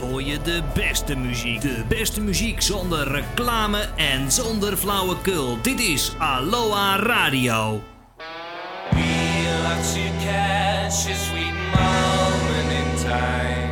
Hoor je de beste muziek. De beste muziek zonder reclame en zonder flauwekul. Dit is Aloha Radio. We love to catch a sweet moment in time.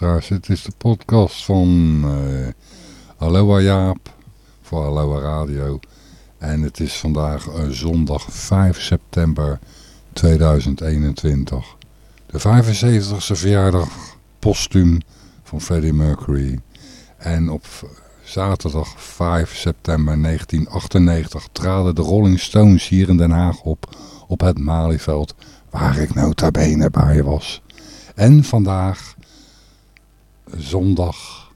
Het is de podcast van eh Aloha Jaap voor Aloha Radio. En het is vandaag eh, zondag 5 september 2021. De 75ste verjaardag postuum van Freddie Mercury. En op zaterdag 5 september 1998 traden de Rolling Stones hier in Den Haag op. Op het Malieveld waar ik nota bene bij was. En vandaag, zondag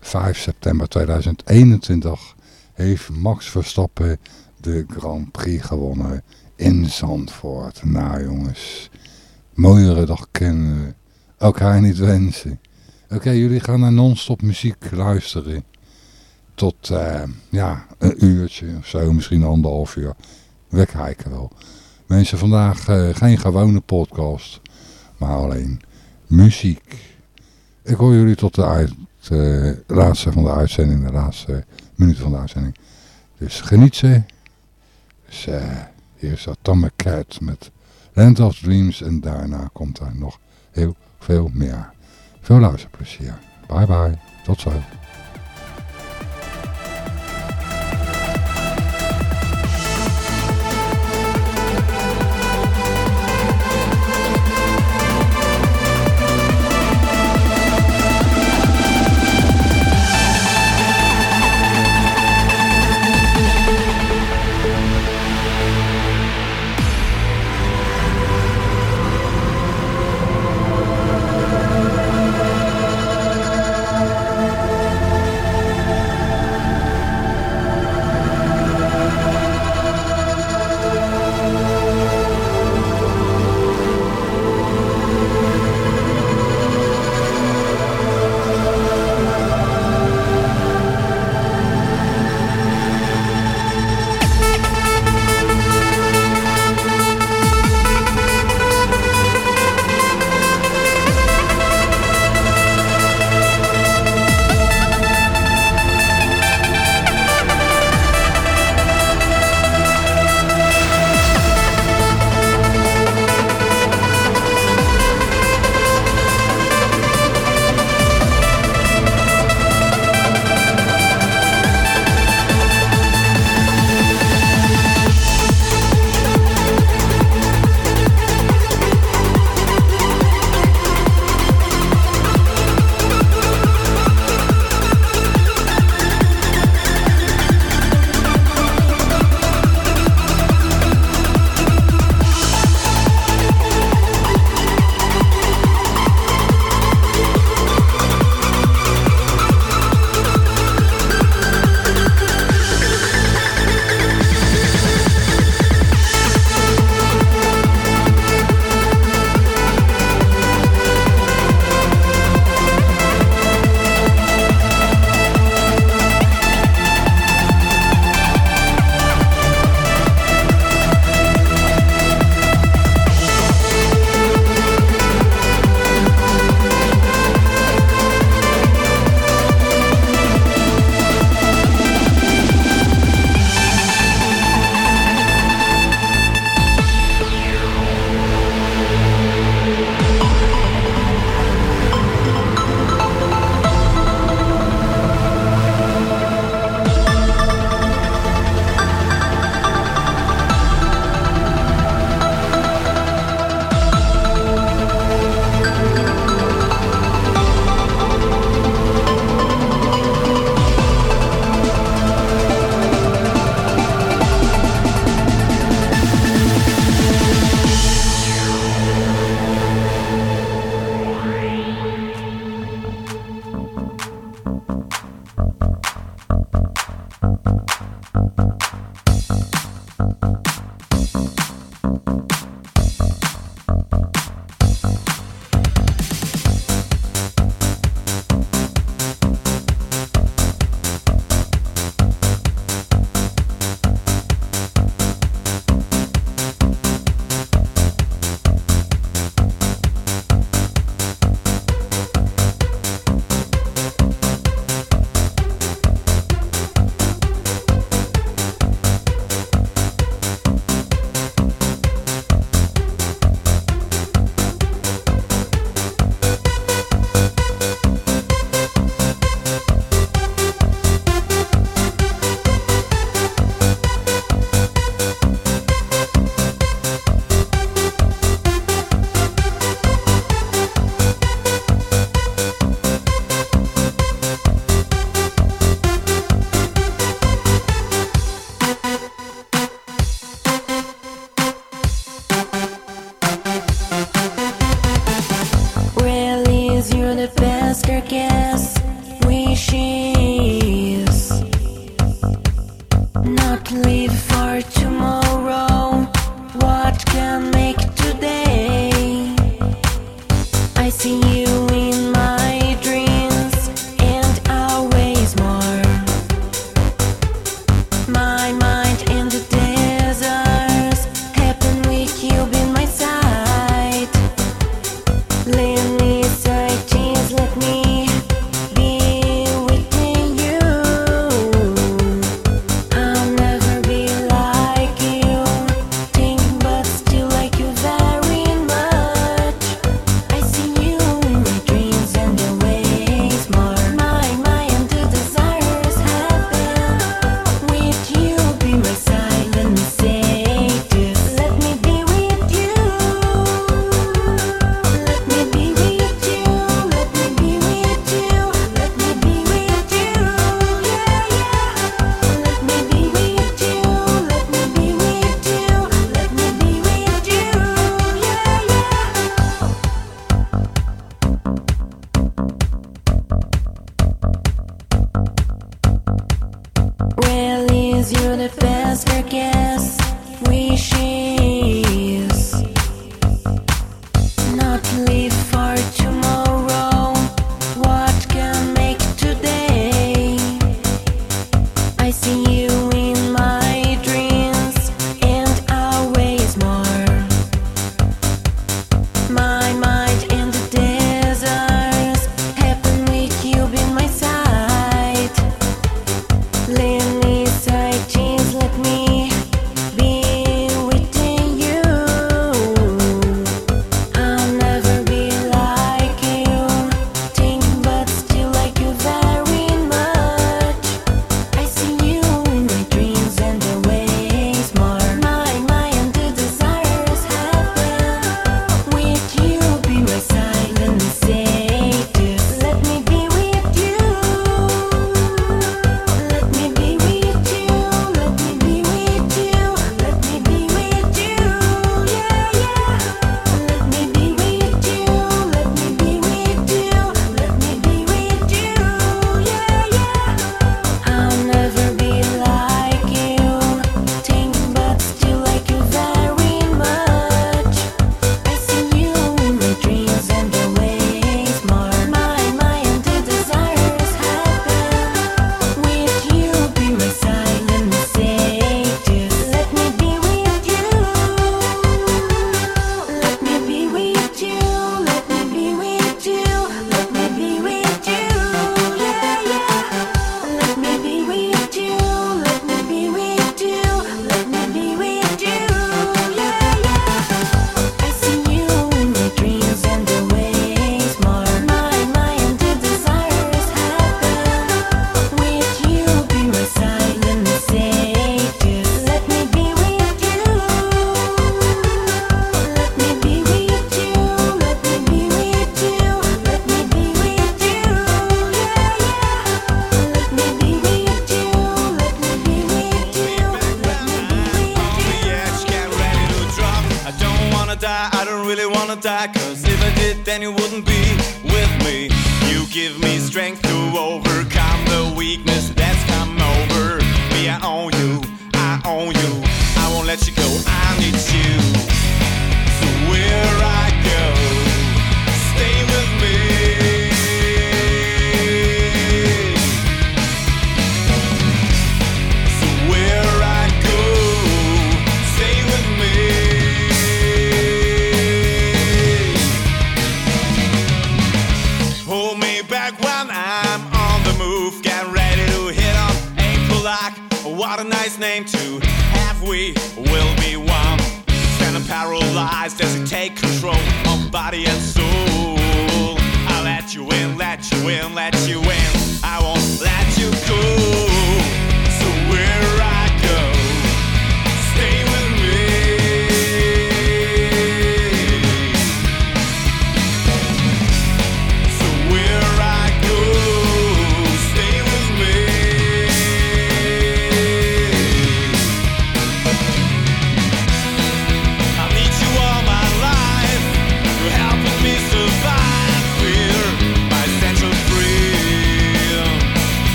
5 september 2021, heeft Max Verstappen de Grand Prix gewonnen in Zandvoort. Nou jongens, mooiere dag kennen we elkaar niet wensen. Oké, jullie gaan naar non-stop muziek luisteren. Tot, eh, ja, een uurtje of zo, misschien anderhalf uur. We kijken wel. Mensen, vandaag eh, geen gewone podcast, maar alleen muziek. Ik hoor jullie tot de eh, laatste van de uitzending, de laatste minuut van de uitzending. Dus geniet ze. Dus eh, hier staat Tom Cat met Land of Dreams en daarna komt er nog heel veel meer. Veel luisterplezier. Bye bye. Tot zo.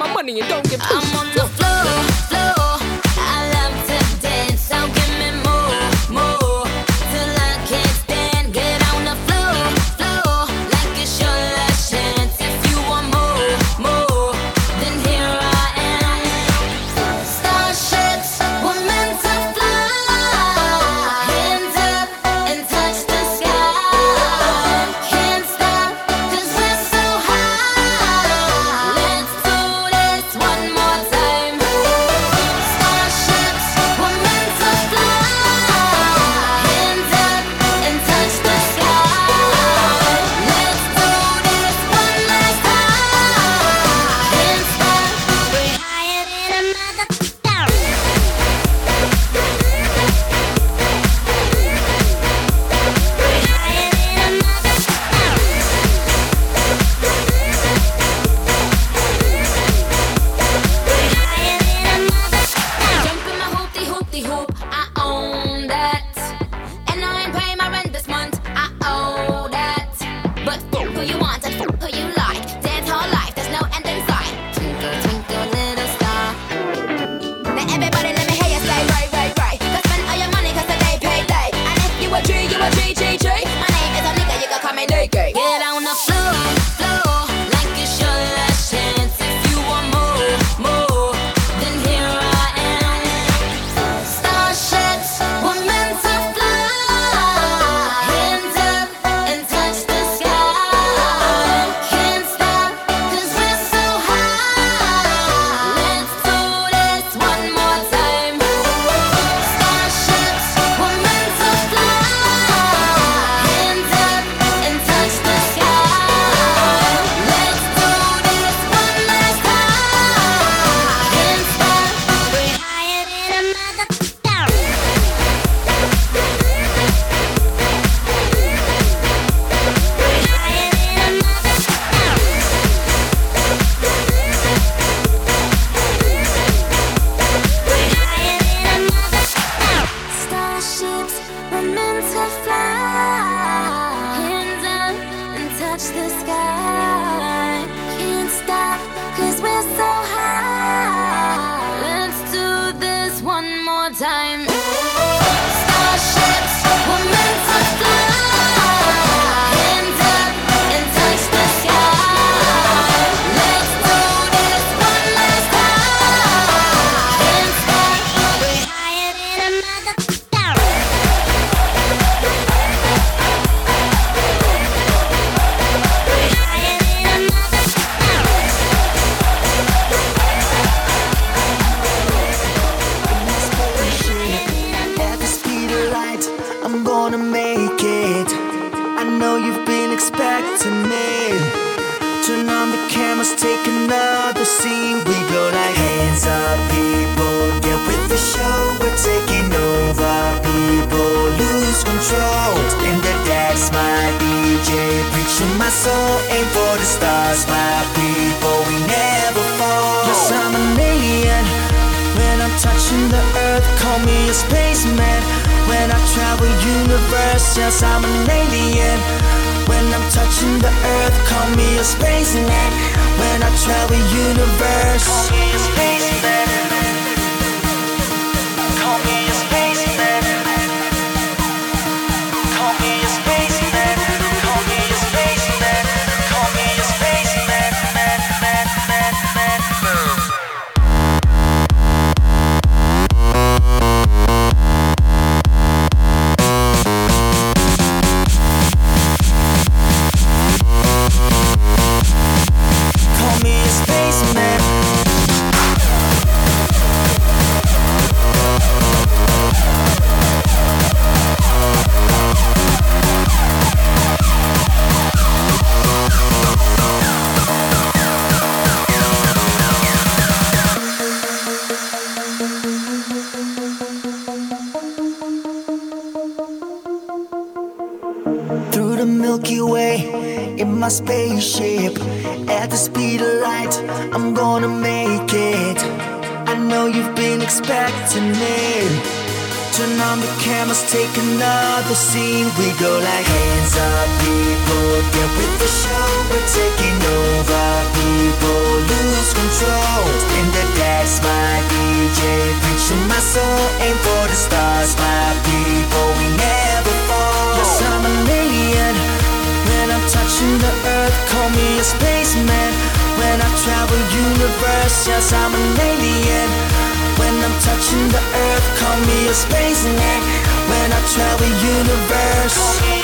My money and don't give I'm on the floor. away in my spaceship at the speed of light. I'm gonna make it. I know you've been expecting it. Turn on the cameras, take another scene. We go like hands up, people. Get with the show, we're taking over. People lose control. In the dance. my DJ, reaching my soul. Aim for the stars, my people. We never. the earth, call me a spaceman. When I travel universe, yes, I'm an alien. When I'm touching the earth, call me a spaceman. When I travel universe.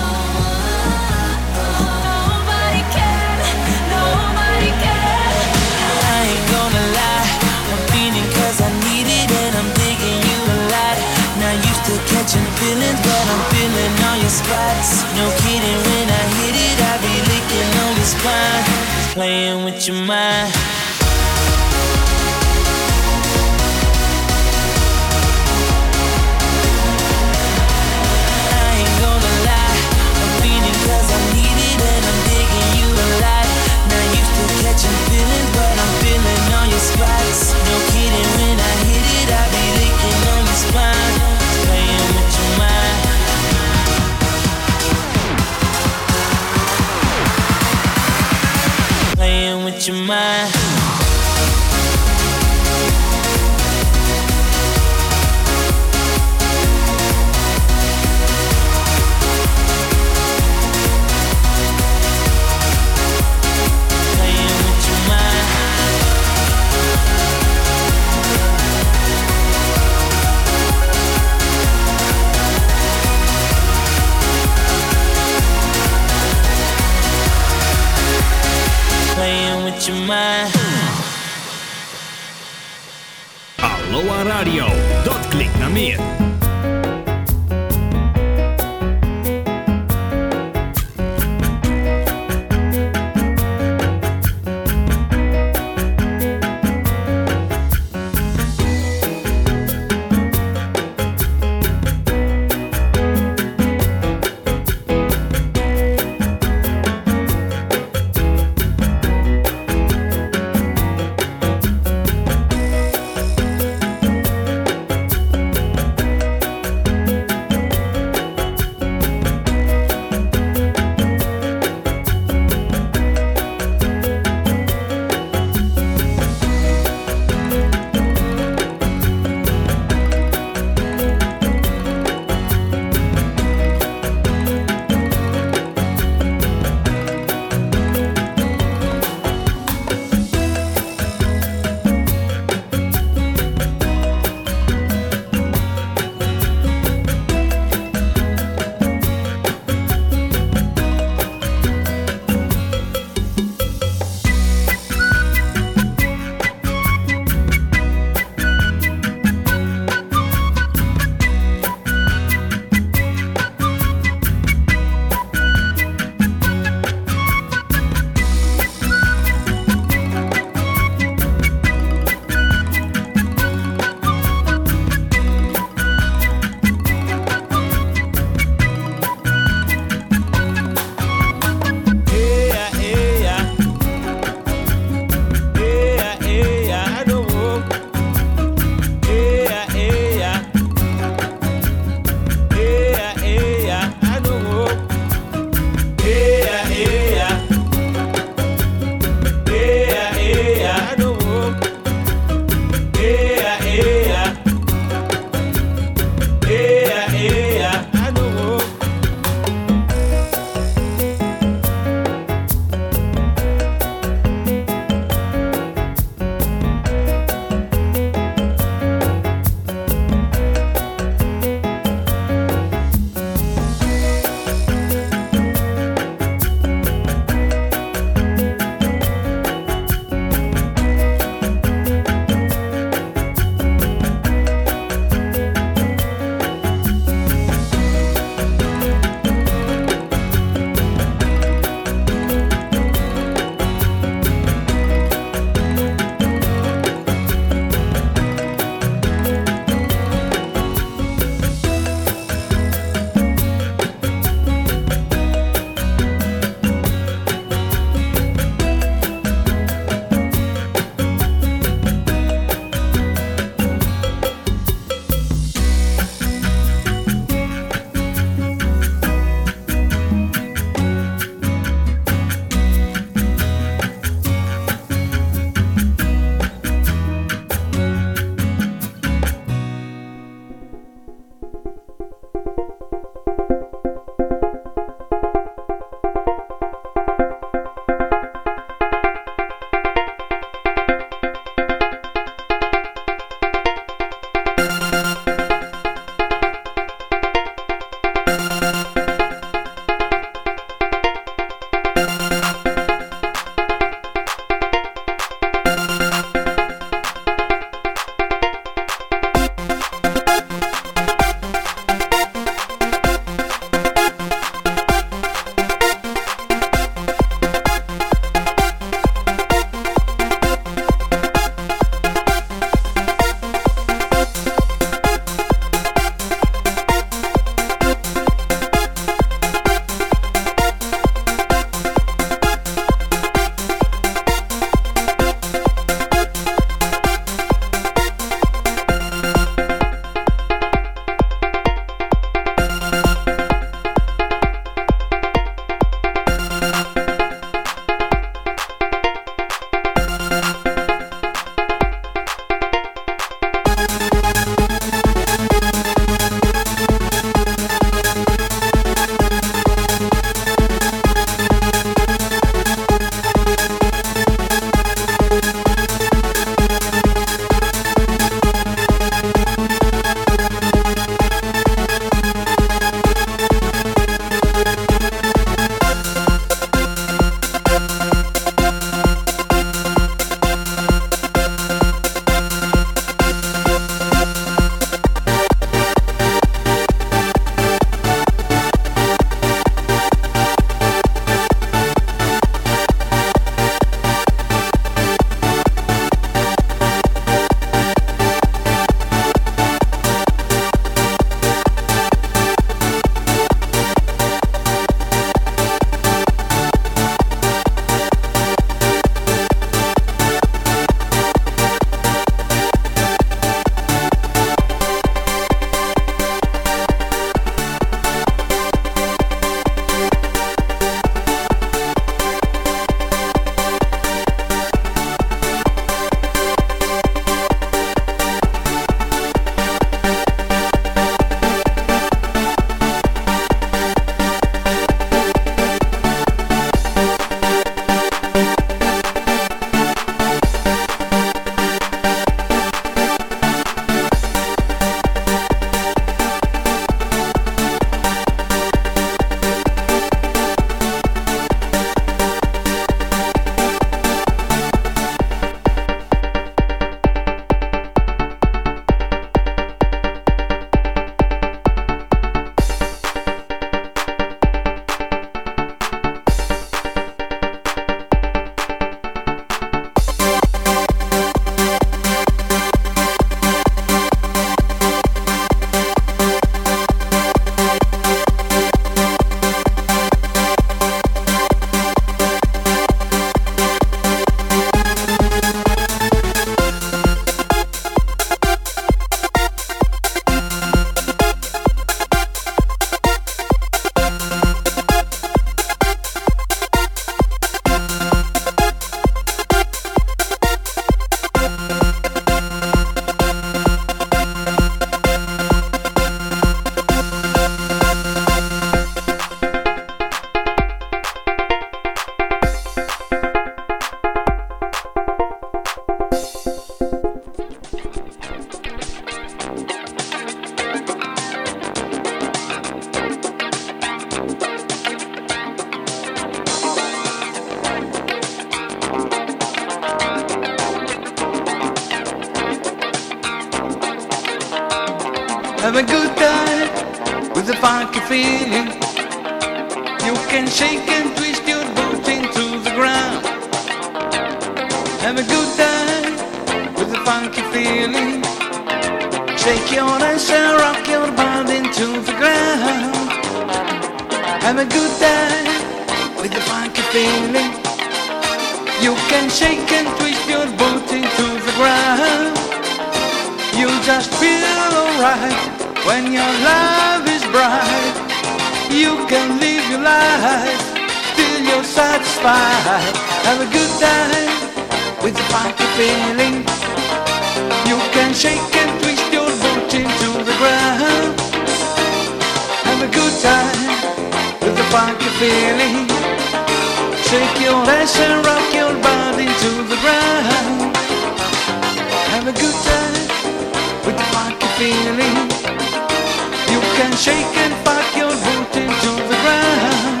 Shake and fuck your boot into the ground.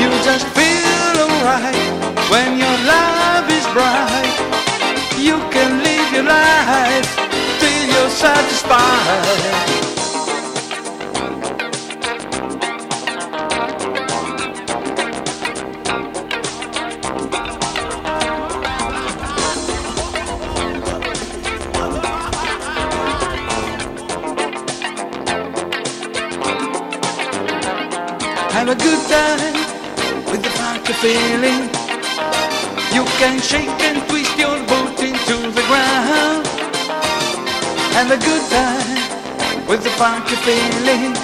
You just feel alright when your love is bright. You can live your life till you're satisfied. Time with the funky feeling. You can shake and twist your boot into the ground. Have a good time with the funky feeling.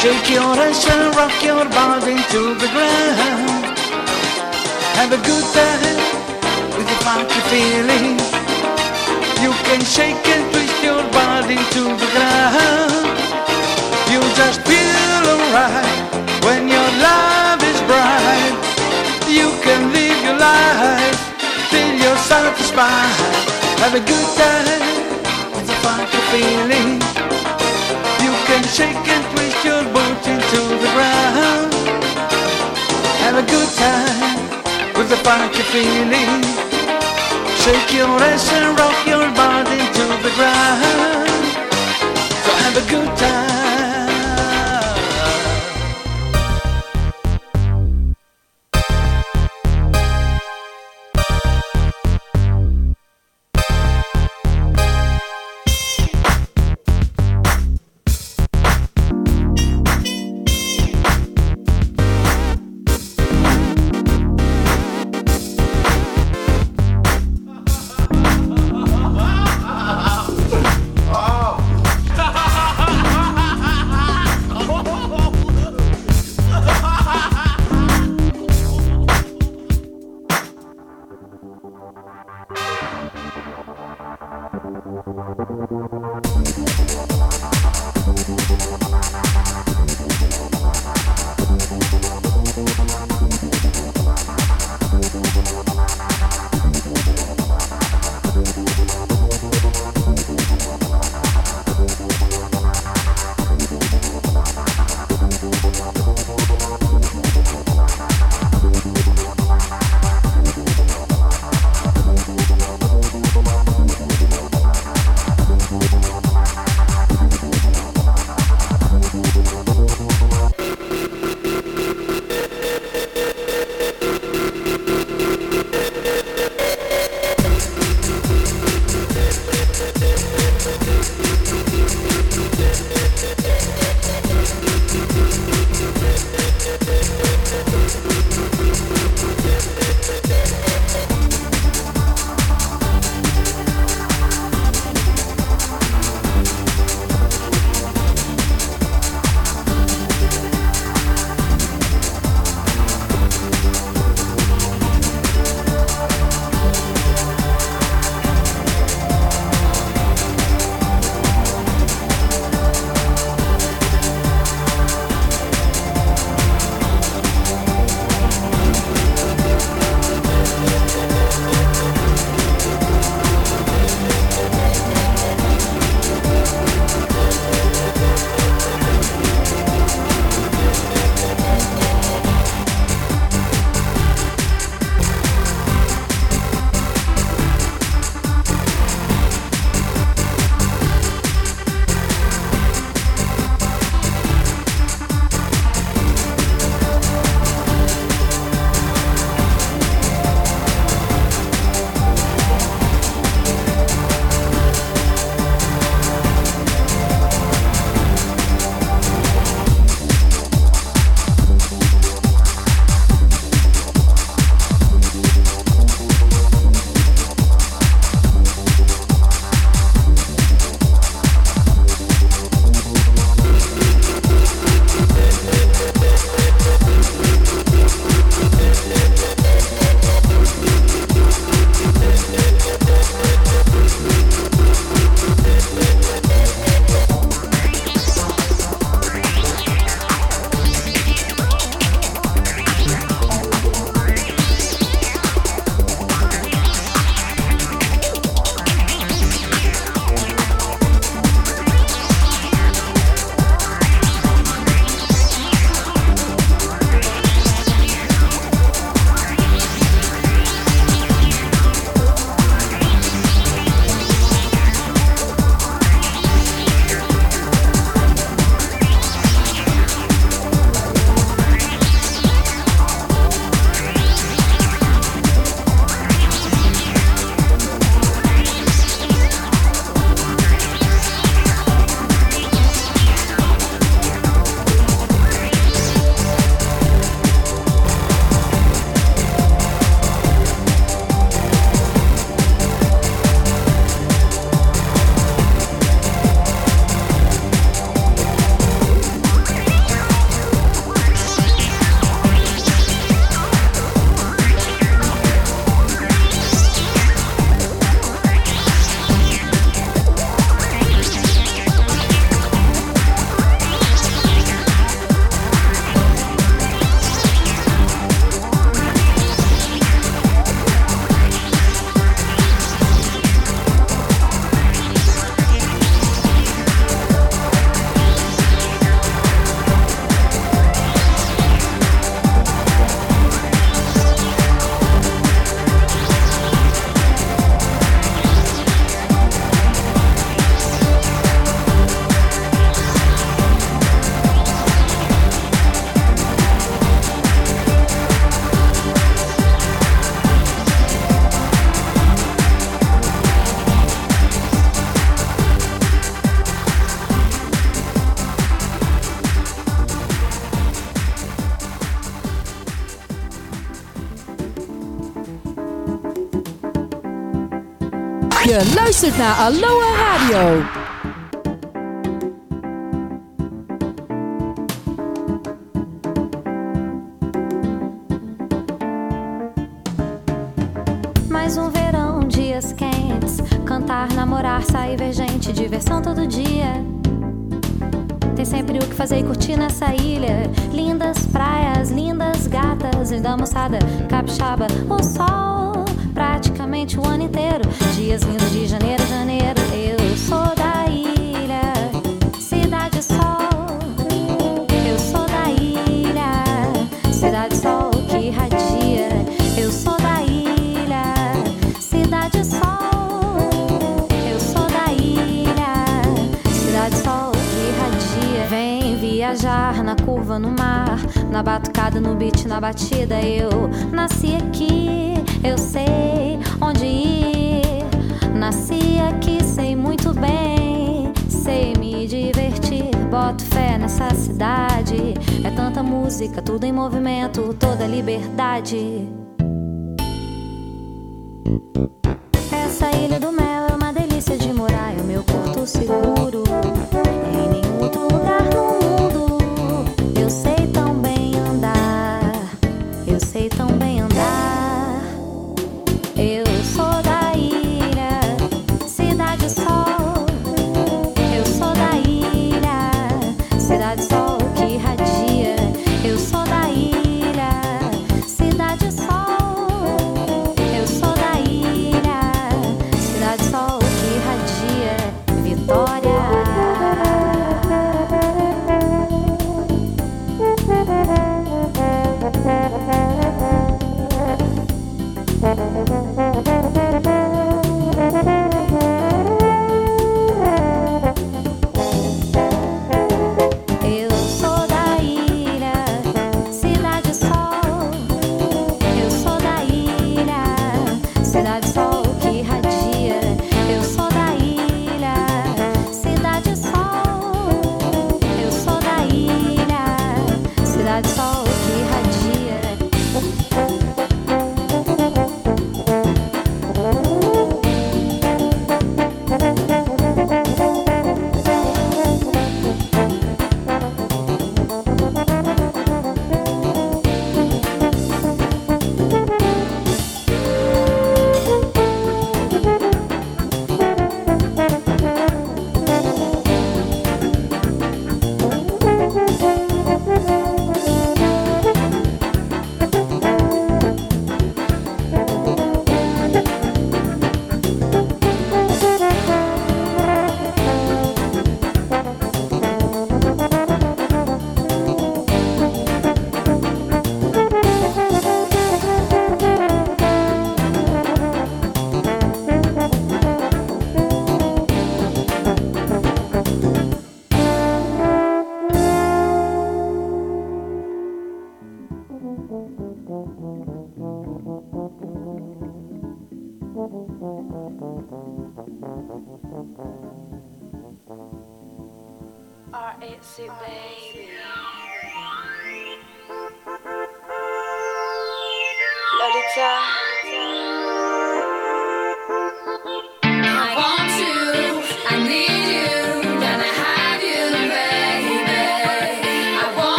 Shake your ass and rock your body into the ground. Have a good time with the funky feeling. You can shake and twist your body to the ground. You just feel alright You can live your life till you're satisfied. Have a good time with a funky feeling. You can shake and twist your boot into the ground. Have a good time with a funky feeling. Shake your ass and rock your body to the ground. So have a good time. Luistert naar Aloha Radio. Mais um verão, dias quentes. Cantar, namorar, sair, ver gente, diversão todo dia. Tem sempre o que fazer e curtir nessa ilha. Lindas praias, lindas gatas, linda moçada, capixaba, o sol. Praticamente o ano inteiro. Dias lindos de janeiro janeiro. Eu sou da ilha, cidade sol. Eu sou da ilha, cidade sol que irradia. Eu sou da ilha, cidade sol. Eu sou da ilha, cidade sol que irradia. Vem viajar na curva no mar, na batucada, no beat, na batida. Eu nasci aqui, eu sei onde ir. Nasci aqui, sei muito bem, sei me divertir. Boto fé nessa cidade. É tanta música, tudo em movimento, toda liberdade.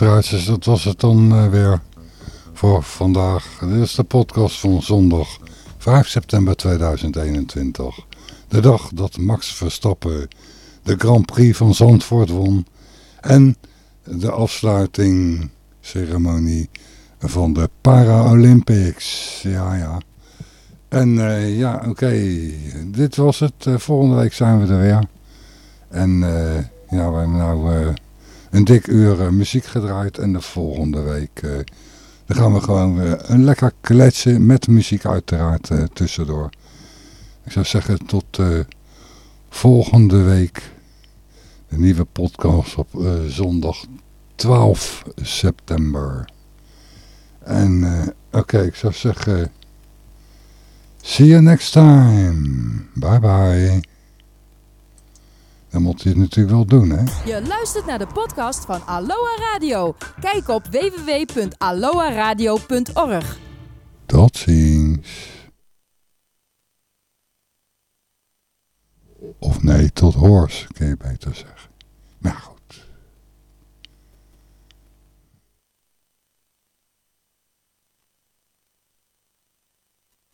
Luisteraars, dat was het dan eh, weer voor vandaag. Dit is de podcast van zondag 5 september 2021. De dag dat Max Verstappen de Grand Prix van Zandvoort won. En de afsluitingceremonie van de Paralympics. Ja, ja. En eh, ja, oké. Dit was het. Eh, volgende week zijn we er weer. En ja, we hebben nou een dik uur eh, muziek gedraaid. En de volgende week eh, dan gaan we gewoon een lekker kletsen met muziek uiteraard eh, tussendoor. Ik zou zeggen tot volgende week. De nieuwe podcast op zondag 12 september. En oké, ik zou zeggen... See you next time. Bye bye. Dan moet je het natuurlijk wel doen, hè? Je luistert naar de podcast van Aloha Radio. Kijk op www.aloha-radio.org. Tot ziens. Of nee, tot hoors, kun je beter zeggen. Maar goed.